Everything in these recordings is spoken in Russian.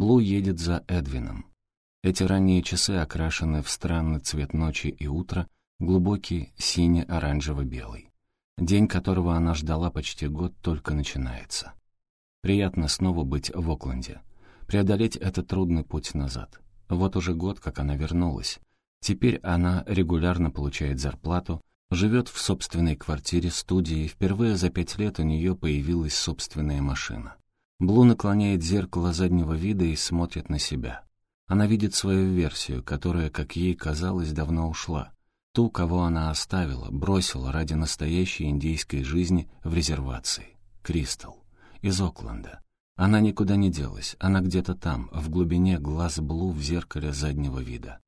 Блу едет за Эдвином. Эти ранние часы окрашены в странный цвет ночи и утра, глубокий сине-оранжево-белый. День, которого она ждала почти год, только начинается. Приятно снова быть в Окленде. Преодолеть этот трудный путь назад. Вот уже год, как она вернулась. Теперь она регулярно получает зарплату, живет в собственной квартире, студии, впервые за пять лет у нее появилась собственная машина. Блу наклоняет зеркало заднего вида и смотрит на себя. Она видит свою версию, которая, как ей казалось, давно ушла. Ту, кого она оставила, бросила ради настоящей индейской жизни в резервации. Кристал. Из Окленда. Она никуда не делась, она где-то там, в глубине глаз Блу в зеркале заднего вида.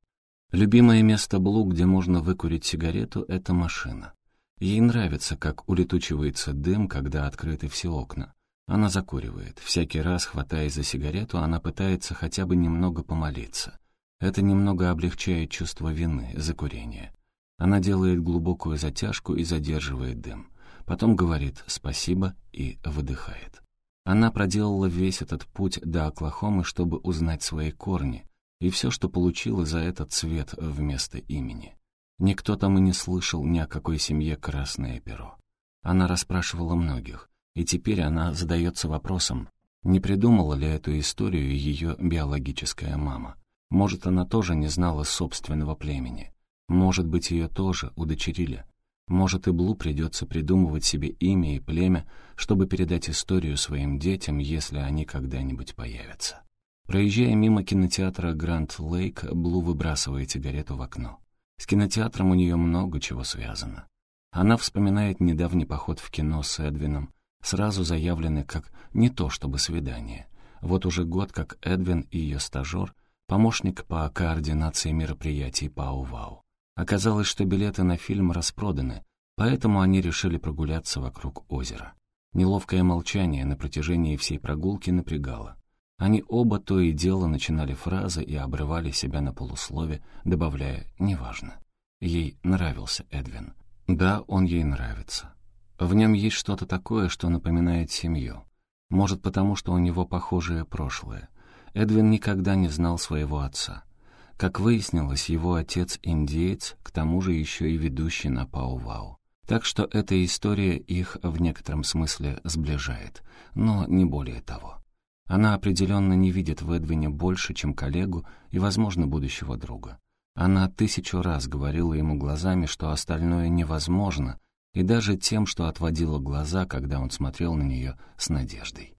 Любимое место Блу, где можно выкурить сигарету, — это машина. Ей нравится, как улетучивается дым, когда открыты все окна. Она закуривает. Всякий раз, хватаясь за сигарету, она пытается хотя бы немного помолиться. Это немного облегчает чувство вины за курение. Она делает глубокую затяжку и задерживает дым. Потом говорит «спасибо» и выдыхает. Она проделала весь этот путь до Оклахомы, чтобы узнать свои корни, и все, что получила за этот цвет вместо имени. Никто там и не слышал ни о какой семье «Красное перо». Она расспрашивала многих, и теперь она задается вопросом, не придумала ли эту историю ее биологическая мама. Может, она тоже не знала собственного племени. Может быть, ее тоже удочерили. Может, и Блу придется придумывать себе имя и племя, чтобы передать историю своим детям, если они когда-нибудь появятся. Проезжая мимо кинотеатра Гранд Лейк, Блу выбрасывает сигарету в окно. С кинотеатром у нее много чего связано. Она вспоминает недавний поход в кино с Эдвином, сразу заявленный как не то чтобы свидание. Вот уже год, как Эдвин и ее стажер, помощник по координации мероприятий Пау-Вау. Оказалось, что билеты на фильм распроданы, поэтому они решили прогуляться вокруг озера. Неловкое молчание на протяжении всей прогулки напрягало. Они оба то и дело начинали фразы и обрывали себя на полуслове, добавляя «неважно». Ей нравился Эдвин. Да, он ей нравится. В нем есть что-то такое, что напоминает семью. Может, потому что у него похожее прошлое. Эдвин никогда не знал своего отца. Как выяснилось, его отец индеец, к тому же еще и ведущий на Пау-Вау. Так что эта история их в некотором смысле сближает, но не более того. Она определенно не видит в Эдвине больше, чем коллегу и, возможно, будущего друга. Она тысячу раз говорила ему глазами, что остальное невозможно, и даже тем, что отводила глаза, когда он смотрел на нее с надеждой.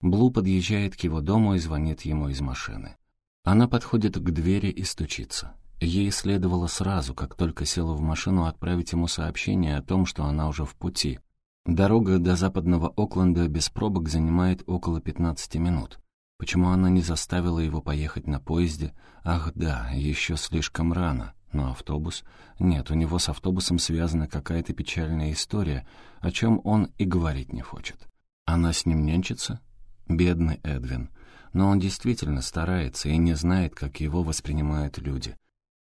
Блу подъезжает к его дому и звонит ему из машины. Она подходит к двери и стучится. Ей следовало сразу, как только села в машину, отправить ему сообщение о том, что она уже в пути. Дорога до западного Окленда без пробок занимает около 15 минут. Почему она не заставила его поехать на поезде? Ах да, еще слишком рано. Но автобус? Нет, у него с автобусом связана какая-то печальная история, о чем он и говорить не хочет. Она с ним нянчится? Бедный Эдвин но он действительно старается и не знает, как его воспринимают люди.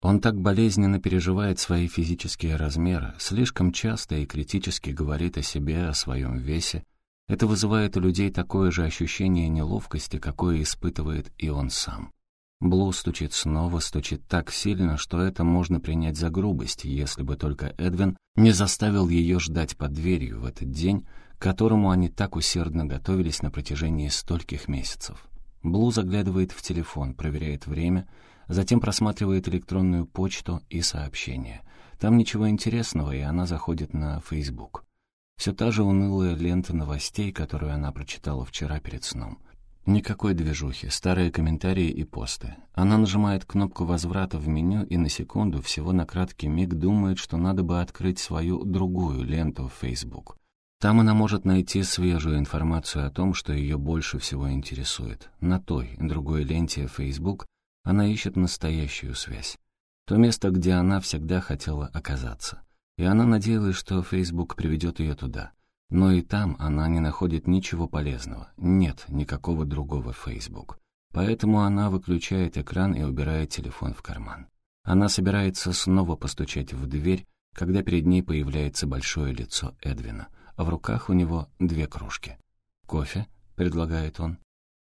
Он так болезненно переживает свои физические размеры, слишком часто и критически говорит о себе, о своем весе. Это вызывает у людей такое же ощущение неловкости, какое испытывает и он сам. Блу стучит снова, стучит так сильно, что это можно принять за грубость, если бы только Эдвин не заставил ее ждать под дверью в этот день, к которому они так усердно готовились на протяжении стольких месяцев. Блу заглядывает в телефон, проверяет время, затем просматривает электронную почту и сообщения. Там ничего интересного, и она заходит на Facebook. Все та же унылая лента новостей, которую она прочитала вчера перед сном. Никакой движухи, старые комментарии и посты. Она нажимает кнопку возврата в меню и на секунду, всего на краткий миг, думает, что надо бы открыть свою другую ленту в Facebook. Там она может найти свежую информацию о том, что ее больше всего интересует. На той, другой ленте Facebook она ищет настоящую связь. То место, где она всегда хотела оказаться. И она надеялась, что Facebook приведет ее туда. Но и там она не находит ничего полезного. Нет никакого другого Facebook. Поэтому она выключает экран и убирает телефон в карман. Она собирается снова постучать в дверь, когда перед ней появляется большое лицо Эдвина — а в руках у него две кружки. «Кофе?» — предлагает он.